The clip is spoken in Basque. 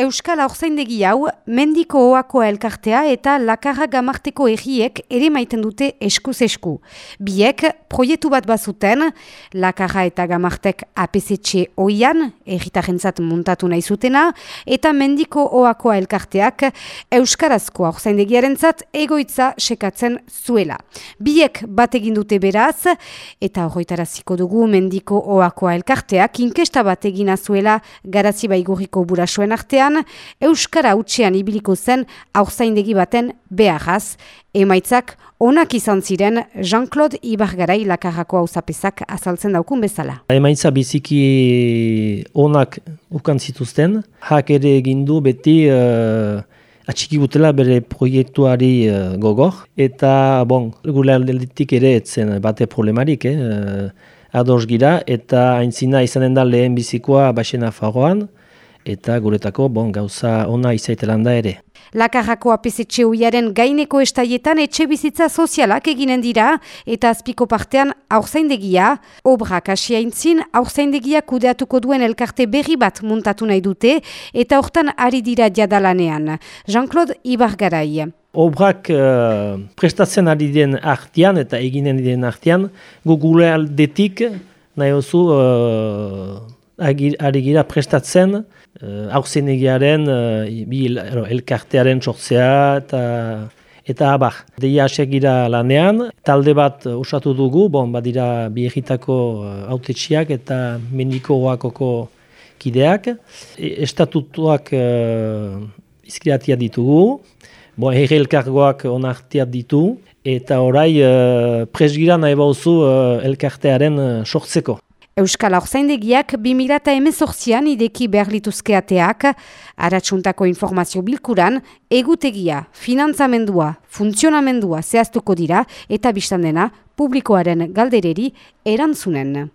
Euskal Aurzaindegi hau mendiko oakoa elkartea eta lakarra gamarteko egiek ere maiten dute eskuz esku. Biek proiektu bat bazuten, lakarra eta gamartek APCC oian, erritarentzat muntatu nahi zutena, eta mendiko oakoa elkarteak Euskarazko Aurzaindegiaren egoitza sekatzen zuela. Biek bat egin dute beraz, eta horretaraziko dugu mendiko oakoa elkarteak inkesta bat egina zuela garazi baigurriko burasuen artean, Euskara utxean ibiliko zen aurzaindegi baten beharraz. Emaitzak onak izan ziren Jean-Claude Ibargarai lakarrako hauzapezak azaltzen daukun bezala. Emaitza biziki onak ukan zituzten, hak ere egindu beti uh, atxiki gutela bere proiektuari uh, gogor, eta bon, gure aldetik ere etzen bate problemarik, eh? uh, ados gira, eta aintzina izanen da lehen bizikoa basena faroan, eta guretako bon gauza ona izaitelan da ere. Lakarrako APC uiaren gaineko estaietan etxe bizitza sozialak eginen dira eta azpiko partean aurzaindegia. Obrak asiaintzin aurzaindegia kudeatuko duen elkarte berri bat muntatu nahi dute eta hortan ari dira jadalanean. Jean-Claude Ibargarai. Obrak uh, prestatzen ari den artian eta eginen diren artian, gugule aldetik nahi oso uh, ari gira prestatzen uh, aurzenegiaren uh, elkartearen sortzea eta eta abar. Deia gira lanean, talde bat osatu dugu, bon, badira bi egitako autetxiak eta mendiko oakoko kideak. E, estatutuak uh, izkiratia ditugu, bon, herri elkargoak onartiat ditu, eta orai uh, presgira nahi bauzu uh, elkartearen sortzeko. Euskal Aurzaindegiak 2018an ideki behar lituzkeateak, aratsuntako informazio bilkuran, egutegia, finantzamendua, funtzionamendua zehaztuko dira eta biztan dena publikoaren galdereri erantzunen.